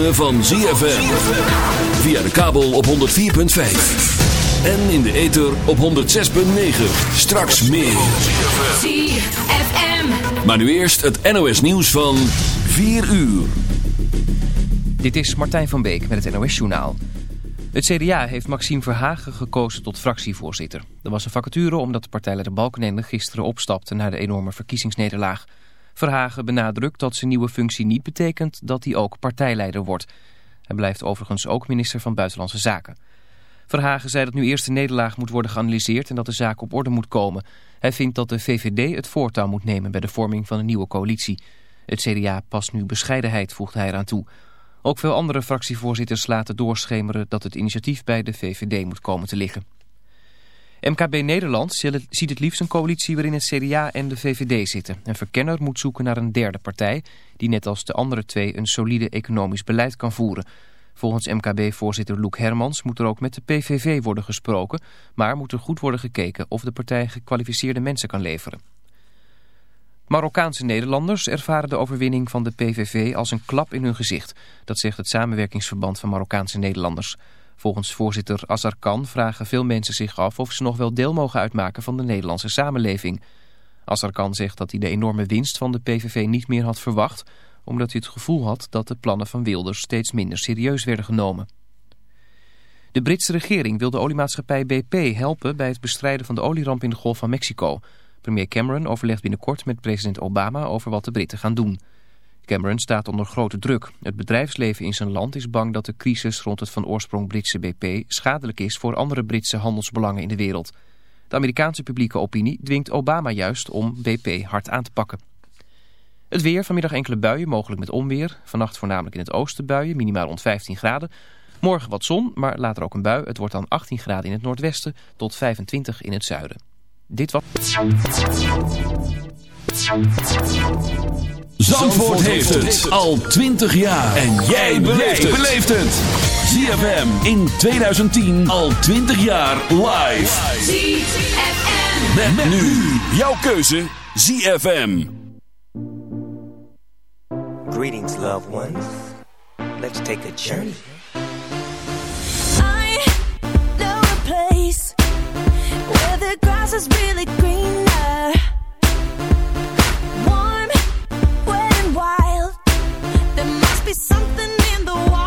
ritme van ZFM. Via de kabel op 104.5. En in de ether op 106.9. Straks meer. ZFM. Maar nu eerst het NOS nieuws van 4 uur. Dit is Martijn van Beek met het NOS Journaal. Het CDA heeft Maxime Verhagen gekozen tot fractievoorzitter. Er was een vacature omdat partijleider Balkenende gisteren opstapte na de enorme verkiezingsnederlaag. Verhagen benadrukt dat zijn nieuwe functie niet betekent dat hij ook partijleider wordt. Hij blijft overigens ook minister van Buitenlandse Zaken. Verhagen zei dat nu eerst de nederlaag moet worden geanalyseerd en dat de zaak op orde moet komen. Hij vindt dat de VVD het voortouw moet nemen bij de vorming van een nieuwe coalitie. Het CDA past nu bescheidenheid, voegt hij eraan toe. Ook veel andere fractievoorzitters laten doorschemeren dat het initiatief bij de VVD moet komen te liggen. MKB Nederland ziet het liefst een coalitie waarin het CDA en de VVD zitten. Een verkenner moet zoeken naar een derde partij die net als de andere twee een solide economisch beleid kan voeren. Volgens MKB-voorzitter Loek Hermans moet er ook met de PVV worden gesproken, maar moet er goed worden gekeken of de partij gekwalificeerde mensen kan leveren. Marokkaanse Nederlanders ervaren de overwinning van de PVV als een klap in hun gezicht. Dat zegt het samenwerkingsverband van Marokkaanse Nederlanders. Volgens voorzitter Azarkan vragen veel mensen zich af of ze nog wel deel mogen uitmaken van de Nederlandse samenleving. Azarkan zegt dat hij de enorme winst van de PVV niet meer had verwacht, omdat hij het gevoel had dat de plannen van Wilders steeds minder serieus werden genomen. De Britse regering wil de oliemaatschappij BP helpen bij het bestrijden van de olieramp in de Golf van Mexico. Premier Cameron overlegt binnenkort met president Obama over wat de Britten gaan doen. Cameron staat onder grote druk. Het bedrijfsleven in zijn land is bang dat de crisis rond het van oorsprong Britse BP schadelijk is voor andere Britse handelsbelangen in de wereld. De Amerikaanse publieke opinie dwingt Obama juist om BP hard aan te pakken. Het weer, vanmiddag enkele buien, mogelijk met onweer. Vannacht voornamelijk in het oosten buien, minimaal rond 15 graden. Morgen wat zon, maar later ook een bui. Het wordt dan 18 graden in het noordwesten tot 25 in het zuiden. Dit was... Zandvoort heeft het al 20 jaar. En jij beleeft het. ZFM in 2010 al 20 jaar live. ZFM. Met, nu jouw keuze ZFM. Greetings, loved ones. Let's take a journey. I know a place where the grass is really greener. Be something in the water.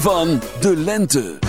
Van de lente.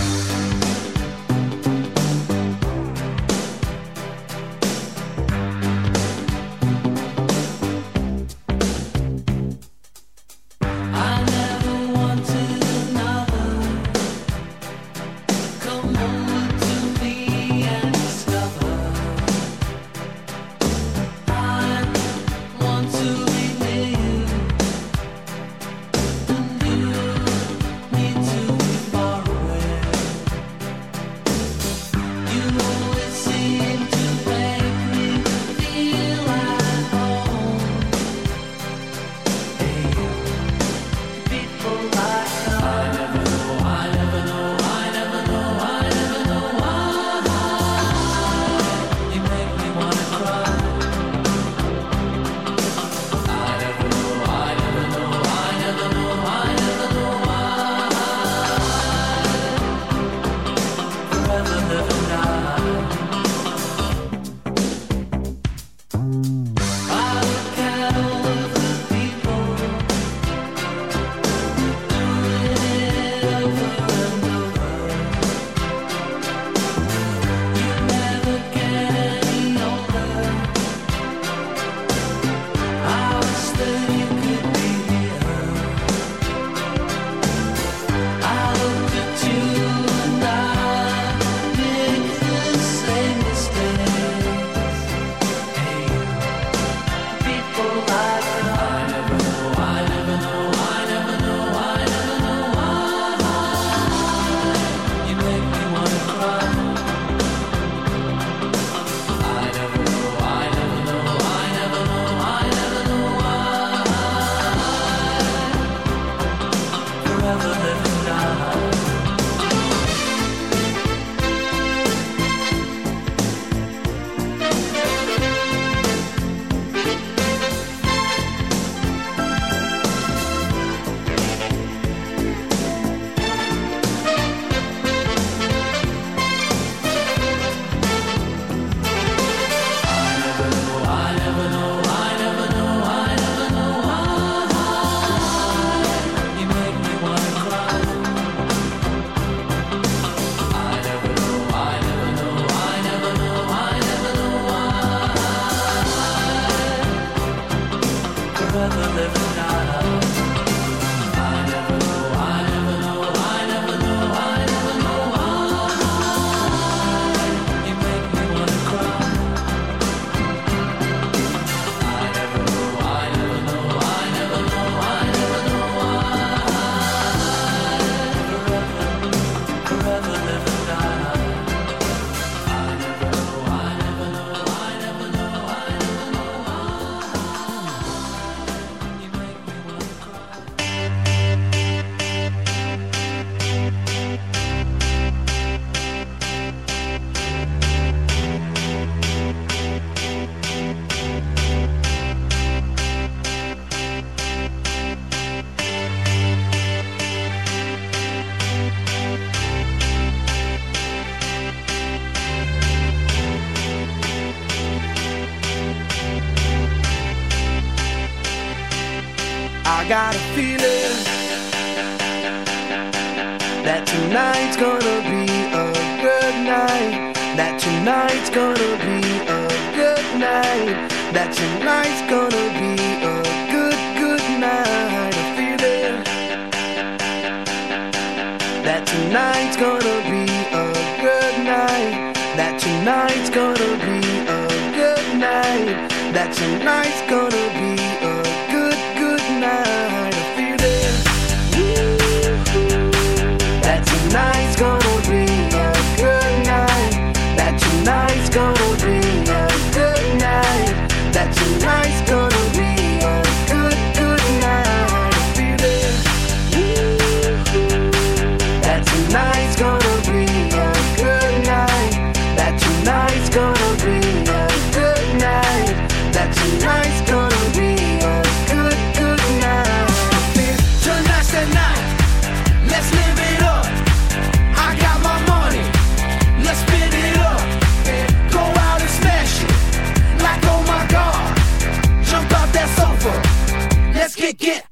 get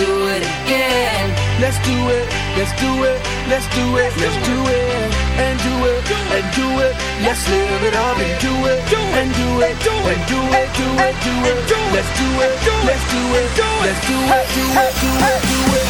do it again. Let's do it, let's do it, let's do it, let's do it, and do it, and do it. Let's live it up and do it, and do it, and do it, do it, do it. Let's do it, let's do it, let's do it, let's do it, do it, do it, do it.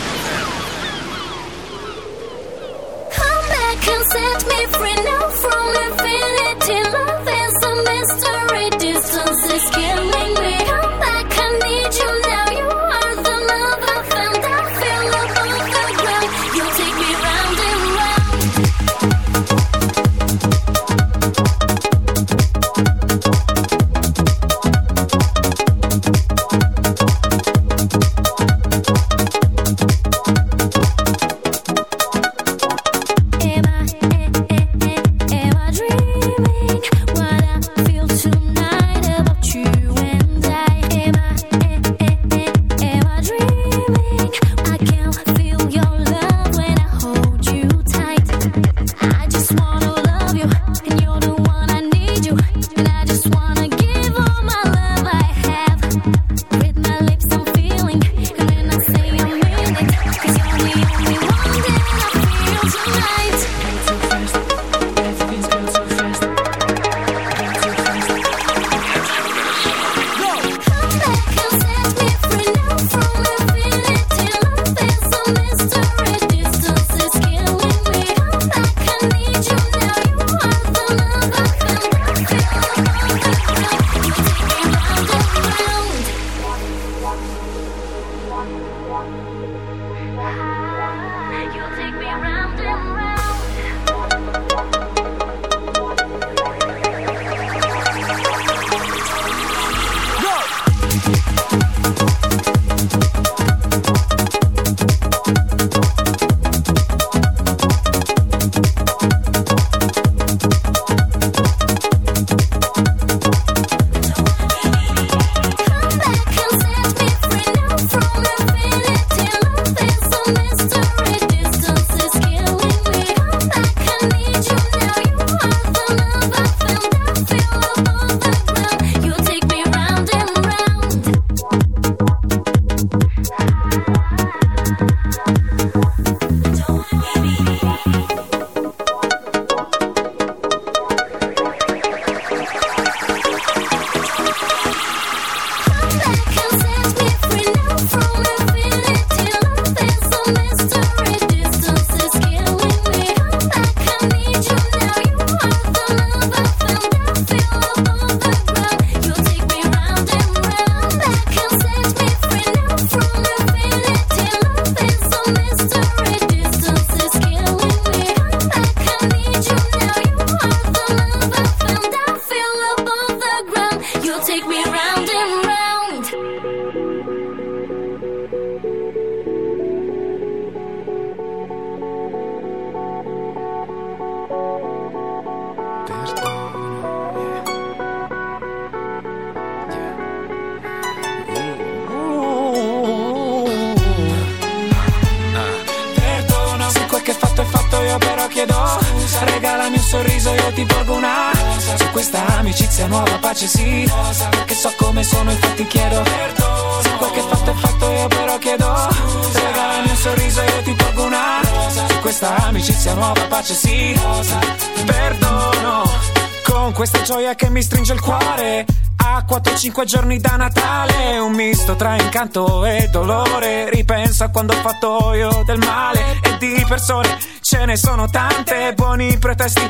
25 giorni da Natale, un misto tra incanto e dolore. Ripenso a quando ho fatto io del male e di persone ce ne sono tante, buoni pretesti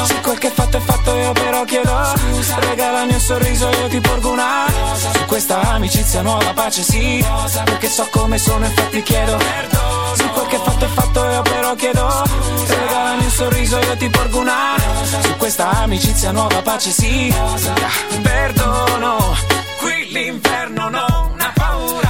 Perdono Se quel che fatto è fatto io però chiedo Scusa. Regalami un sorriso io ti porgo una rosa. Su questa amicizia nuova pace sì. Rosa. Perché so come sono infatti chiedo Perdono. Se quel che fatto è fatto io però chiedo Scusa. Regalami un sorriso io ti porgo una rosa. Su questa amicizia nuova pace sì. Perdono Qui l'inferno non ha paura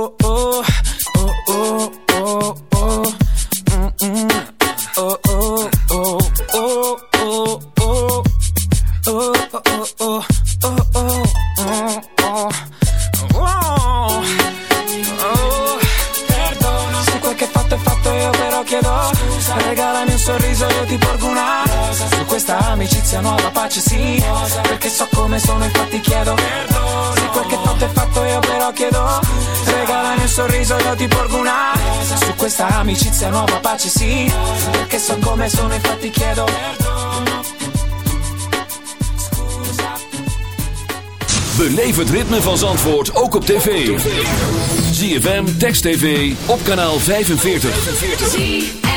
siamo capaci sì. Perché so come sono infatti chiedo Beleef het ritme van Zandvoort ook op tv. ZFM, Text TV, op kanaal 45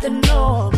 the norm.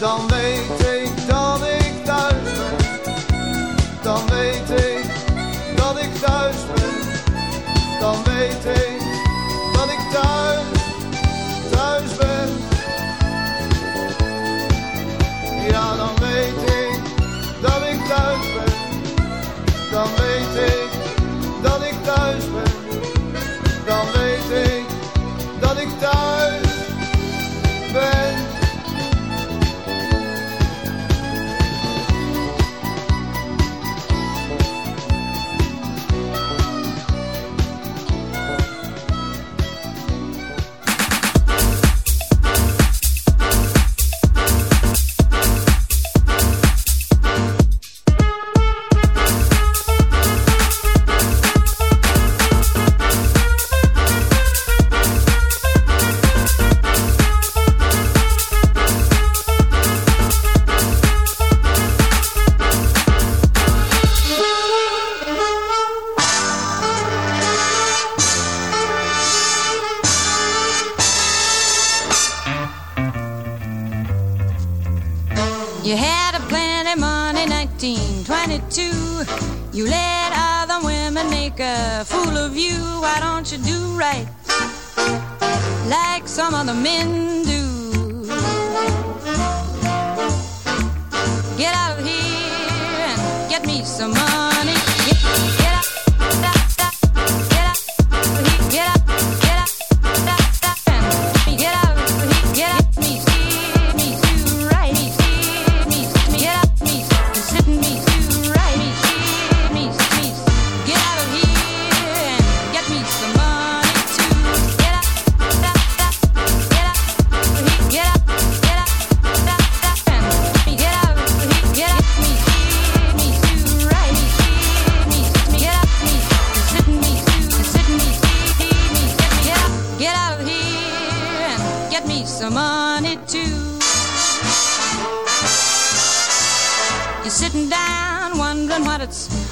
dan weet ik